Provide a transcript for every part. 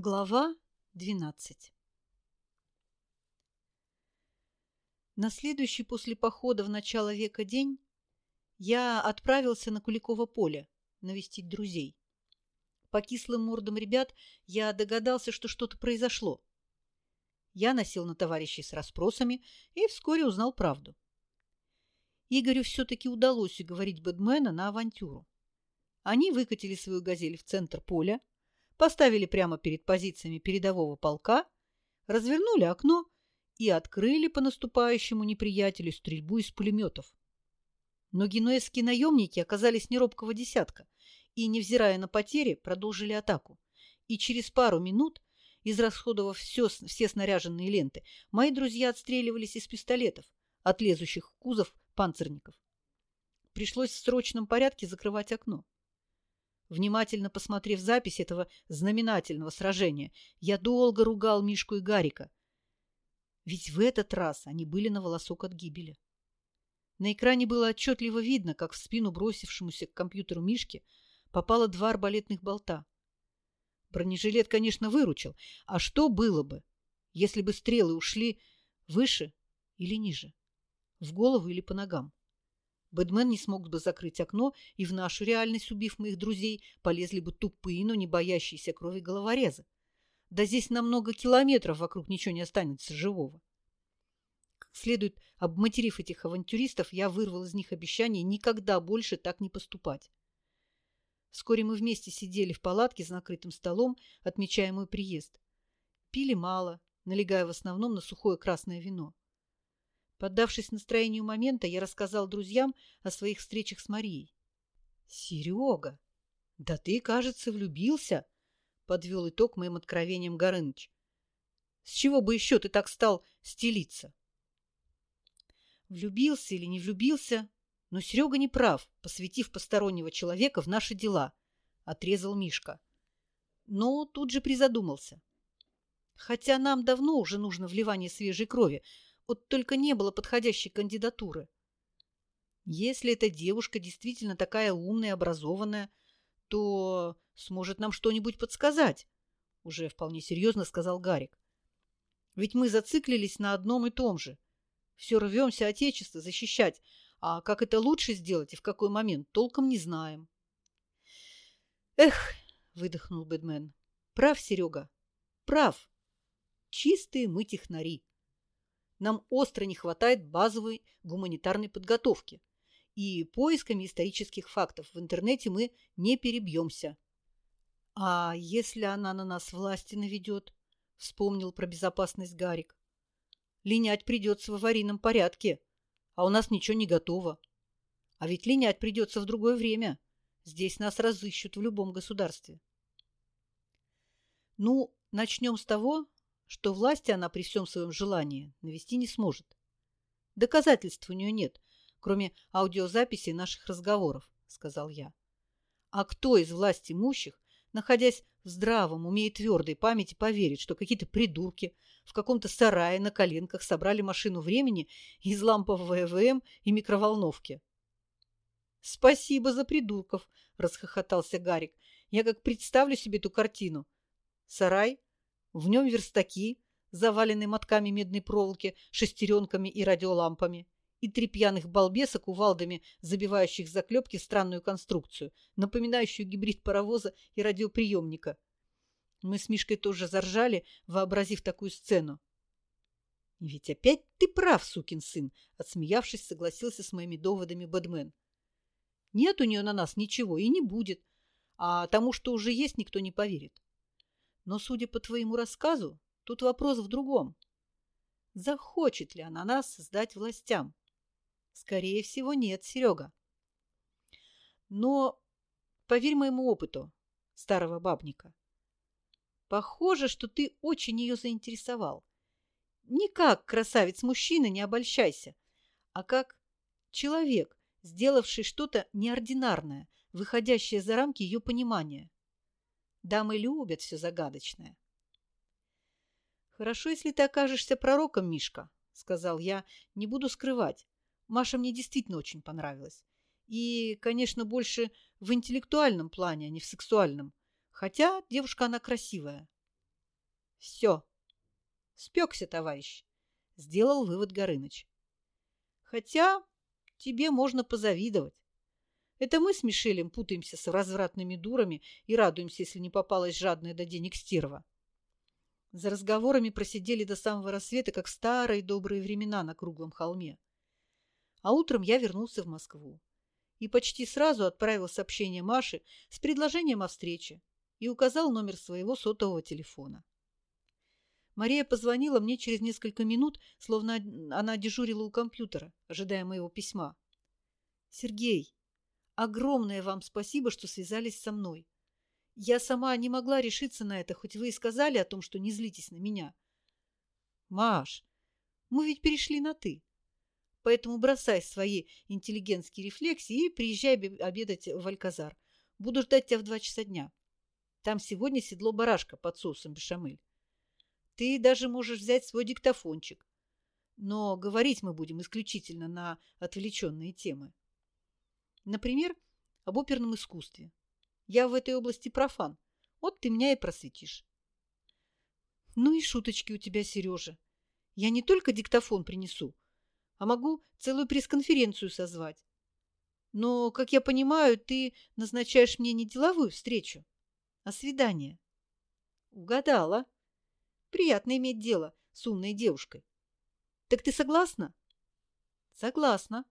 Глава 12 На следующий после похода в начало века день я отправился на Куликово поле навестить друзей. По кислым мордам ребят я догадался, что что-то произошло. Я носил на товарищей с расспросами и вскоре узнал правду. Игорю все-таки удалось уговорить Бэдмена на авантюру. Они выкатили свою газель в центр поля, поставили прямо перед позициями передового полка, развернули окно и открыли по наступающему неприятелю стрельбу из пулеметов. Но генуэзские наемники оказались неробкого десятка и, невзирая на потери, продолжили атаку. И через пару минут, израсходовав все, все снаряженные ленты, мои друзья отстреливались из пистолетов, от лезущих в кузов панцирников. Пришлось в срочном порядке закрывать окно. Внимательно посмотрев запись этого знаменательного сражения, я долго ругал Мишку и Гарика. Ведь в этот раз они были на волосок от гибели. На экране было отчетливо видно, как в спину бросившемуся к компьютеру Мишки попало два арбалетных болта. Бронежилет, конечно, выручил. А что было бы, если бы стрелы ушли выше или ниже? В голову или по ногам? Бэдмен не смог бы закрыть окно, и в нашу реальность, убив моих друзей, полезли бы тупые, но не боящиеся крови головорезы. Да здесь на много километров вокруг ничего не останется живого. Как следует, обматерив этих авантюристов, я вырвал из них обещание никогда больше так не поступать. Вскоре мы вместе сидели в палатке с накрытым столом, отмечая мой приезд. Пили мало, налегая в основном на сухое красное вино. Поддавшись настроению момента, я рассказал друзьям о своих встречах с Марией. «Серега, да ты, кажется, влюбился!» — подвел итог моим откровением Горыныч. «С чего бы еще ты так стал стелиться?» Влюбился или не влюбился, но Серега не прав, посвятив постороннего человека в наши дела, — отрезал Мишка. Но тут же призадумался. Хотя нам давно уже нужно вливание свежей крови, вот только не было подходящей кандидатуры. Если эта девушка действительно такая умная, образованная, то сможет нам что-нибудь подсказать, уже вполне серьезно сказал Гарик. Ведь мы зациклились на одном и том же. Все рвемся Отечество защищать, а как это лучше сделать и в какой момент, толком не знаем. Эх, выдохнул Бэдмен. Прав, Серега, прав. Чистые мы технари. Нам остро не хватает базовой гуманитарной подготовки. И поисками исторических фактов в интернете мы не перебьемся. А если она на нас власти наведет? Вспомнил про безопасность Гарик. Линять придется в аварийном порядке, а у нас ничего не готово. А ведь линять придется в другое время. Здесь нас разыщут в любом государстве. Ну, начнем с того, что власти она при всем своем желании навести не сможет. Доказательств у нее нет, кроме аудиозаписей наших разговоров, сказал я. А кто из власти имущих, находясь в здравом уме и твердой памяти, поверит, что какие-то придурки в каком-то сарае на коленках собрали машину времени из лампового ЭВМ и микроволновки? «Спасибо за придурков!» – расхохотался Гарик. «Я как представлю себе эту картину. Сарай, в нем верстаки, заваленные мотками медной проволоки, шестеренками и радиолампами, и три пьяных балбеса кувалдами, забивающих заклепки странную конструкцию, напоминающую гибрид паровоза и радиоприемника. Мы с Мишкой тоже заржали, вообразив такую сцену. «Ведь опять ты прав, сукин сын!» Отсмеявшись, согласился с моими доводами Бэдмен. «Нет у нее на нас ничего и не будет, а тому, что уже есть, никто не поверит. Но, судя по твоему рассказу, тут вопрос в другом. Захочет ли она нас сдать властям? Скорее всего, нет, Серега. Но, поверь моему опыту, старого бабника, похоже, что ты очень ее заинтересовал. Не как красавец-мужчина, не обольщайся, а как человек, сделавший что-то неординарное, выходящее за рамки ее понимания. Дамы любят все загадочное. «Хорошо, если ты окажешься пророком, Мишка», — сказал я. «Не буду скрывать. Маша мне действительно очень понравилась. И, конечно, больше в интеллектуальном плане, а не в сексуальном. Хотя девушка она красивая». Все. Спекся, товарищ, сделал вывод Горыныч. Хотя тебе можно позавидовать. Это мы с Мишелем путаемся с развратными дурами и радуемся, если не попалась жадная до денег стерва. За разговорами просидели до самого рассвета, как старые добрые времена на круглом холме. А утром я вернулся в Москву и почти сразу отправил сообщение Маше с предложением о встрече и указал номер своего сотового телефона. Мария позвонила мне через несколько минут, словно она дежурила у компьютера, ожидая моего письма. «Сергей, огромное вам спасибо, что связались со мной. Я сама не могла решиться на это, хоть вы и сказали о том, что не злитесь на меня. Маш, мы ведь перешли на «ты». Поэтому бросай свои интеллигентские рефлексии и приезжай обедать в Альказар. Буду ждать тебя в два часа дня. Там сегодня седло барашка под соусом бешамель. Ты даже можешь взять свой диктофончик. Но говорить мы будем исключительно на отвлеченные темы. Например, об оперном искусстве. Я в этой области профан. Вот ты меня и просветишь. Ну и шуточки у тебя, Сережа. Я не только диктофон принесу, а могу целую пресс-конференцию созвать. Но, как я понимаю, ты назначаешь мне не деловую встречу, а свидание. Угадала. Приятно иметь дело с умной девушкой. Так ты согласна? Согласна.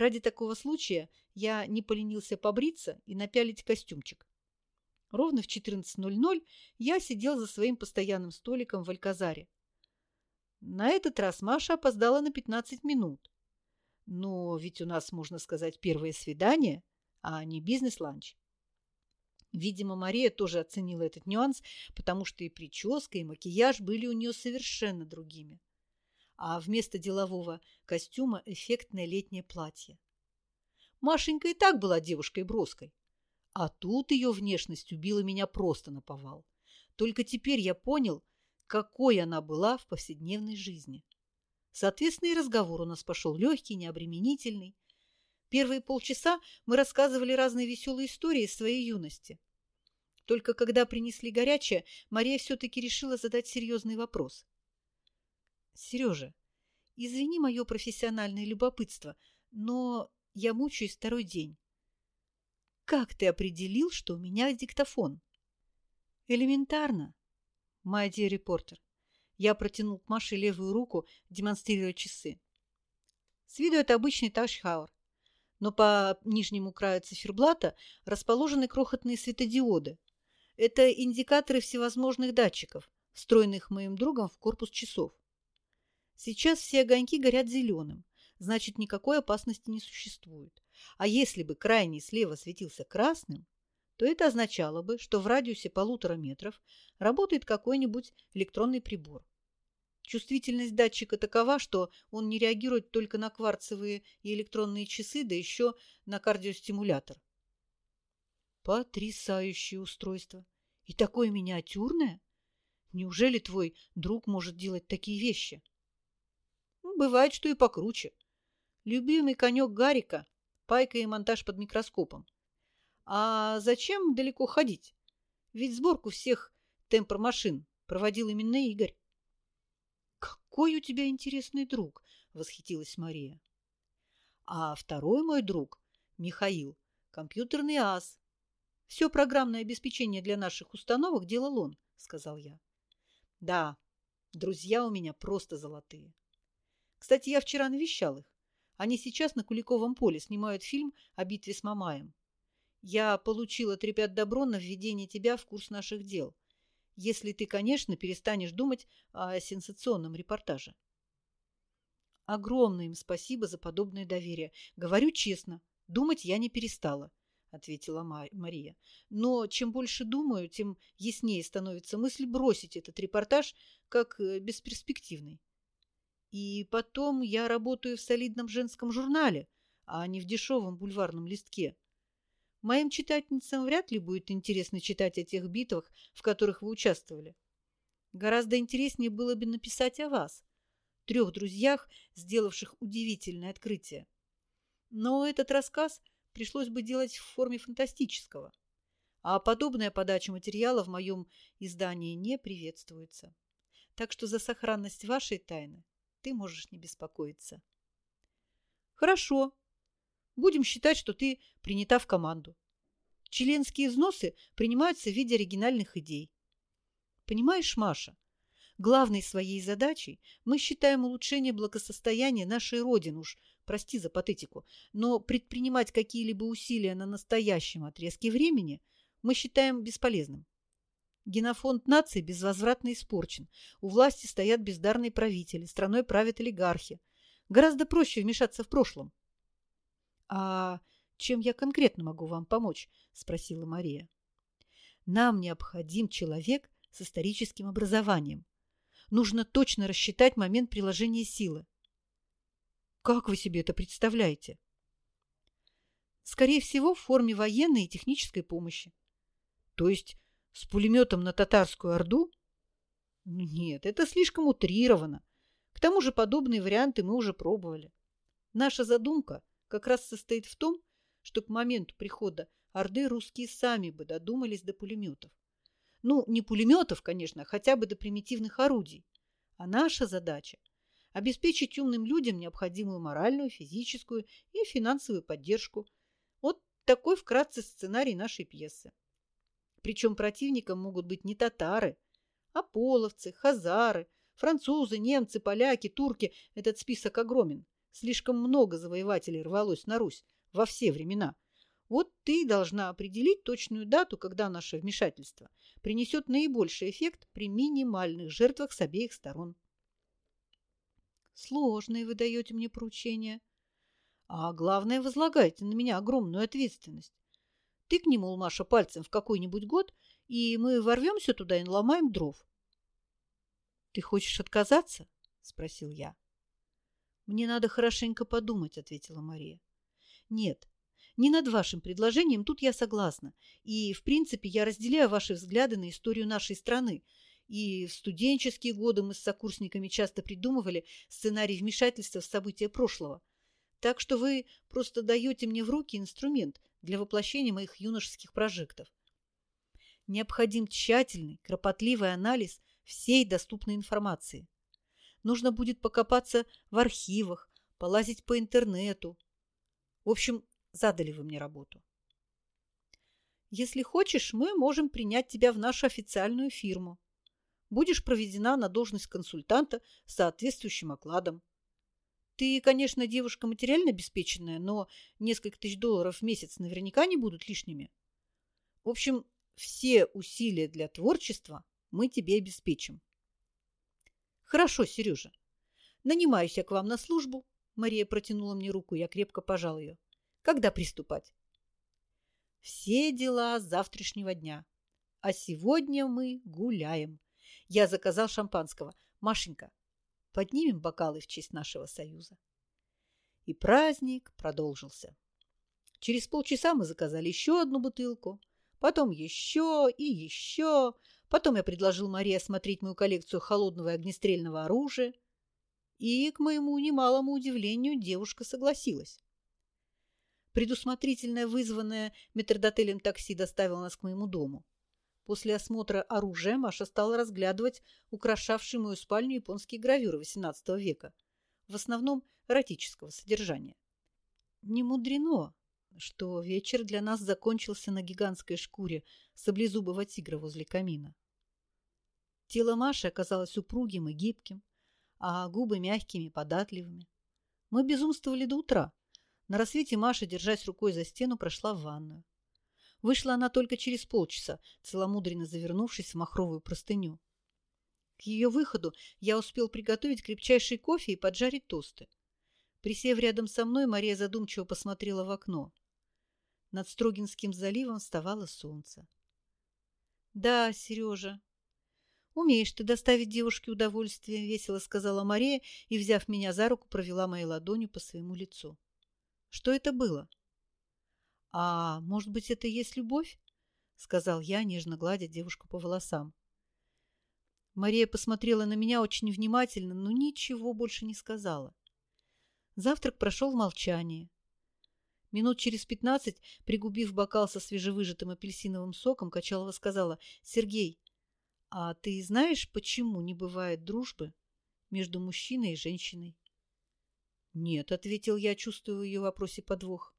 Ради такого случая я не поленился побриться и напялить костюмчик. Ровно в 14.00 я сидел за своим постоянным столиком в Альказаре, на этот раз Маша опоздала на 15 минут. Но ведь у нас, можно сказать, первое свидание, а не бизнес-ланч. Видимо, Мария тоже оценила этот нюанс, потому что и прическа, и макияж были у нее совершенно другими. А вместо делового костюма эффектное летнее платье. Машенька и так была девушкой броской. А тут ее внешность убила меня просто на повал. Только теперь я понял, какой она была в повседневной жизни. Соответственно, и разговор у нас пошел легкий, необременительный. Первые полчаса мы рассказывали разные веселые истории из своей юности. Только когда принесли горячее, Мария все-таки решила задать серьезный вопрос. «Сережа, извини мое профессиональное любопытство, но я мучаюсь второй день. Как ты определил, что у меня диктофон?» «Элементарно. «My dear reporter». Я протянул к Маше левую руку, демонстрируя часы. С виду это обычный ташхауэр, но по нижнему краю циферблата расположены крохотные светодиоды. Это индикаторы всевозможных датчиков, встроенных моим другом в корпус часов. Сейчас все огоньки горят зеленым, значит, никакой опасности не существует. А если бы крайний слева светился красным, то это означало бы, что в радиусе полутора метров работает какой-нибудь электронный прибор. Чувствительность датчика такова, что он не реагирует только на кварцевые и электронные часы, да еще на кардиостимулятор. Потрясающее устройство! И такое миниатюрное! Неужели твой друг может делать такие вещи? Бывает, что и покруче. Любимый конек Гарика – пайка и монтаж под микроскопом. А зачем далеко ходить? Ведь сборку всех темпор-машин проводил именно Игорь. «Какой у тебя интересный друг!» – восхитилась Мария. «А второй мой друг, Михаил, компьютерный ас. Все программное обеспечение для наших установок делал он», – сказал я. «Да, друзья у меня просто золотые. Кстати, я вчера навещал их. Они сейчас на Куликовом поле снимают фильм о битве с Мамаем. Я получила от ребят добро на введение тебя в курс наших дел. Если ты, конечно, перестанешь думать о сенсационном репортаже. Огромное им спасибо за подобное доверие. Говорю честно, думать я не перестала, ответила Мария. Но чем больше думаю, тем яснее становится мысль бросить этот репортаж как э, бесперспективный. И потом я работаю в солидном женском журнале, а не в дешевом бульварном листке. Моим читательницам вряд ли будет интересно читать о тех битвах, в которых вы участвовали. Гораздо интереснее было бы написать о вас, трех друзьях, сделавших удивительное открытие. Но этот рассказ пришлось бы делать в форме фантастического. а подобная подача материала в моем издании не приветствуется. Так что за сохранность вашей тайны ты можешь не беспокоиться. Хорошо. Будем считать, что ты принята в команду. Членские взносы принимаются в виде оригинальных идей. Понимаешь, Маша, главной своей задачей мы считаем улучшение благосостояния нашей Родины, уж прости за патетику, но предпринимать какие-либо усилия на настоящем отрезке времени мы считаем бесполезным. Генофонд нации безвозвратно испорчен. У власти стоят бездарные правители, страной правят олигархи. Гораздо проще вмешаться в прошлом. – А чем я конкретно могу вам помочь? – спросила Мария. – Нам необходим человек с историческим образованием. Нужно точно рассчитать момент приложения силы. Как вы себе это представляете? Скорее всего, в форме военной и технической помощи. То есть с пулеметом на татарскую орду? Ну, нет, это слишком утрировано. К тому же подобные варианты мы уже пробовали. Наша задумка как раз состоит в том, что к моменту прихода Орды русские сами бы додумались до пулеметов. Ну, не пулеметов, конечно, а хотя бы до примитивных орудий. А наша задача – обеспечить умным людям необходимую моральную, физическую и финансовую поддержку. Вот такой вкратце сценарий нашей пьесы. Причем противником могут быть не татары, а половцы, хазары, французы, немцы, поляки, турки. Этот список огромен. Слишком много завоевателей рвалось на Русь во все времена. Вот ты должна определить точную дату, когда наше вмешательство принесет наибольший эффект при минимальных жертвах с обеих сторон. Сложные вы даете мне поручения. А главное, возлагаете на меня огромную ответственность. Тыкни, мол, Маша, пальцем в какой-нибудь год, и мы ворвемся туда и наломаем дров. — Ты хочешь отказаться? — спросил я. — Мне надо хорошенько подумать, — ответила Мария. — Нет, не над вашим предложением, тут я согласна. И, в принципе, я разделяю ваши взгляды на историю нашей страны. И в студенческие годы мы с сокурсниками часто придумывали сценарий вмешательства в события прошлого. Так что вы просто даете мне в руки инструмент для воплощения моих юношеских прожектов. Необходим тщательный, кропотливый анализ всей доступной информации. Нужно будет покопаться в архивах, полазить по интернету. В общем, задали вы мне работу. Если хочешь, мы можем принять тебя в нашу официальную фирму. Будешь проведена на должность консультанта с соответствующим окладом. Ты, конечно, девушка материально обеспеченная, но несколько тысяч долларов в месяц наверняка не будут лишними. В общем, все усилия для творчества мы тебе обеспечим. Хорошо, Сережа. Нанимаюсь я к вам на службу. Мария протянула мне руку, я крепко пожал ее. Когда приступать? Все дела завтрашнего дня. А сегодня мы гуляем. Я заказал шампанского. Машенька, Поднимем бокалы в честь нашего союза. И праздник продолжился. Через полчаса мы заказали еще одну бутылку, потом еще и еще. Потом я предложил Марии осмотреть мою коллекцию холодного и огнестрельного оружия. И, к моему немалому удивлению, девушка согласилась. Предусмотрительно вызванное метрдотелем такси доставило нас к моему дому. После осмотра оружия Маша стала разглядывать украшавшие мою спальню японские гравюры XVIII века, в основном эротического содержания. Не мудрено, что вечер для нас закончился на гигантской шкуре саблезубого тигра возле камина. Тело Маши оказалось упругим и гибким, а губы мягкими и податливыми. Мы безумствовали до утра. На рассвете Маша, держась рукой за стену, прошла в ванную. Вышла она только через полчаса, целомудренно завернувшись в махровую простыню. К ее выходу я успел приготовить крепчайший кофе и поджарить тосты. Присев рядом со мной, Мария задумчиво посмотрела в окно. Над Строгинским заливом вставало солнце. — Да, Сережа, умеешь ты доставить девушке удовольствие, — весело сказала Мария и, взяв меня за руку, провела моей ладонью по своему лицу. — Что это было? — «А может быть, это и есть любовь?» — сказал я, нежно гладя девушку по волосам. Мария посмотрела на меня очень внимательно, но ничего больше не сказала. Завтрак прошел в молчании. Минут через пятнадцать, пригубив бокал со свежевыжатым апельсиновым соком, Качалова сказала, «Сергей, а ты знаешь, почему не бывает дружбы между мужчиной и женщиной?» «Нет», — ответил я, чувствуя в ее вопросе подвох.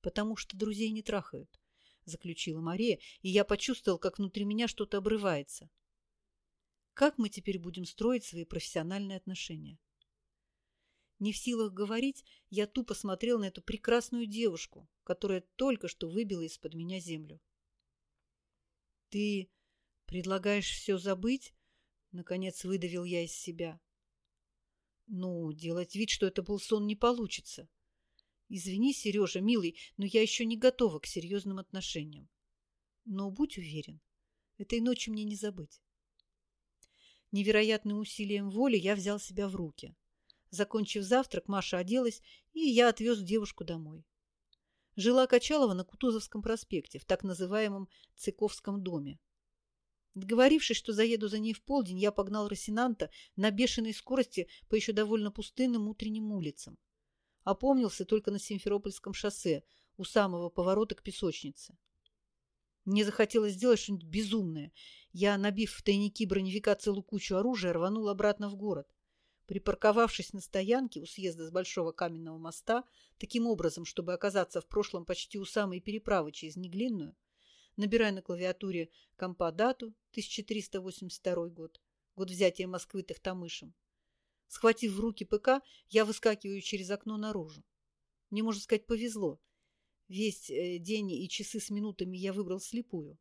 «Потому что друзей не трахают», — заключила Мария, и я почувствовал, как внутри меня что-то обрывается. «Как мы теперь будем строить свои профессиональные отношения?» Не в силах говорить, я тупо смотрел на эту прекрасную девушку, которая только что выбила из-под меня землю. «Ты предлагаешь все забыть?» — наконец выдавил я из себя. «Ну, делать вид, что это был сон, не получится. Извини, Сережа, милый, но я еще не готова к серьезным отношениям. Но будь уверен, этой ночи мне не забыть». Невероятным усилием воли я взял себя в руки. Закончив завтрак, Маша оделась, и я отвез девушку домой. Жила Качалова на Кутузовском проспекте, в так называемом Цыковском доме. Договорившись, что заеду за ней в полдень, я погнал Росинанта на бешеной скорости по еще довольно пустынным утренним улицам. Опомнился только на Симферопольском шоссе, у самого поворота к песочнице. Мне захотелось сделать что-нибудь безумное. Я, набив в тайники броневика целую кучу оружия, рванул обратно в город. Припарковавшись на стоянке у съезда с Большого каменного моста, таким образом, чтобы оказаться в прошлом почти у самой переправы через Неглинную, набирая на клавиатуре компа дату 1382 год, год взятия Москвы Тахтамышем. Схватив в руки ПК, я выскакиваю через окно наружу. Мне, можно сказать, повезло. Весь э, день и часы с минутами я выбрал слепую.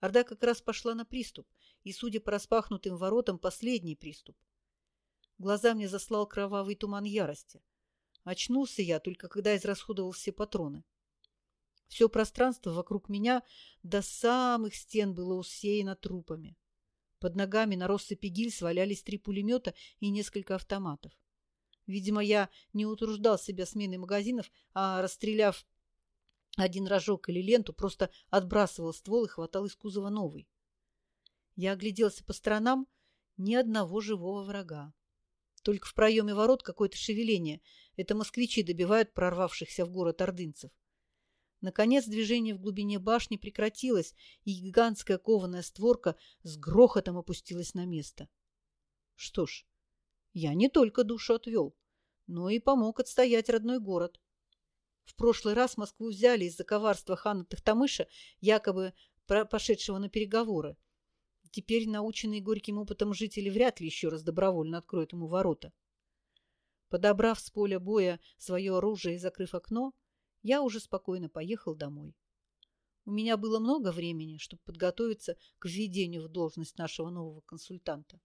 Орда как раз пошла на приступ, и, судя по распахнутым воротам, последний приступ – Глаза мне заслал кровавый туман ярости. Очнулся я только когда израсходовал все патроны. Все пространство вокруг меня до самых стен было усеяно трупами. Под ногами на россыпи гильз валялись три пулемета и несколько автоматов. Видимо, я не утруждал себя сменой магазинов, а, расстреляв один рожок или ленту, просто отбрасывал ствол и хватал из кузова новый. Я огляделся по сторонам, ни одного живого врага. Только в проеме ворот какое-то шевеление. Это москвичи добивают прорвавшихся в город ордынцев. Наконец движение в глубине башни прекратилось, и гигантская кованая створка с грохотом опустилась на место. Что ж, я не только душу отвел, но и помог отстоять родной город. В прошлый раз Москву взяли из-за коварства хана Тахтамыша, якобы пошедшего на переговоры. Теперь, наученные горьким опытом жители вряд ли еще раз добровольно откроют ему ворота. Подобрав с поля боя свое оружие и закрыв окно, я уже спокойно поехал домой. У меня было много времени, чтобы подготовиться к введению в должность нашего нового консультанта.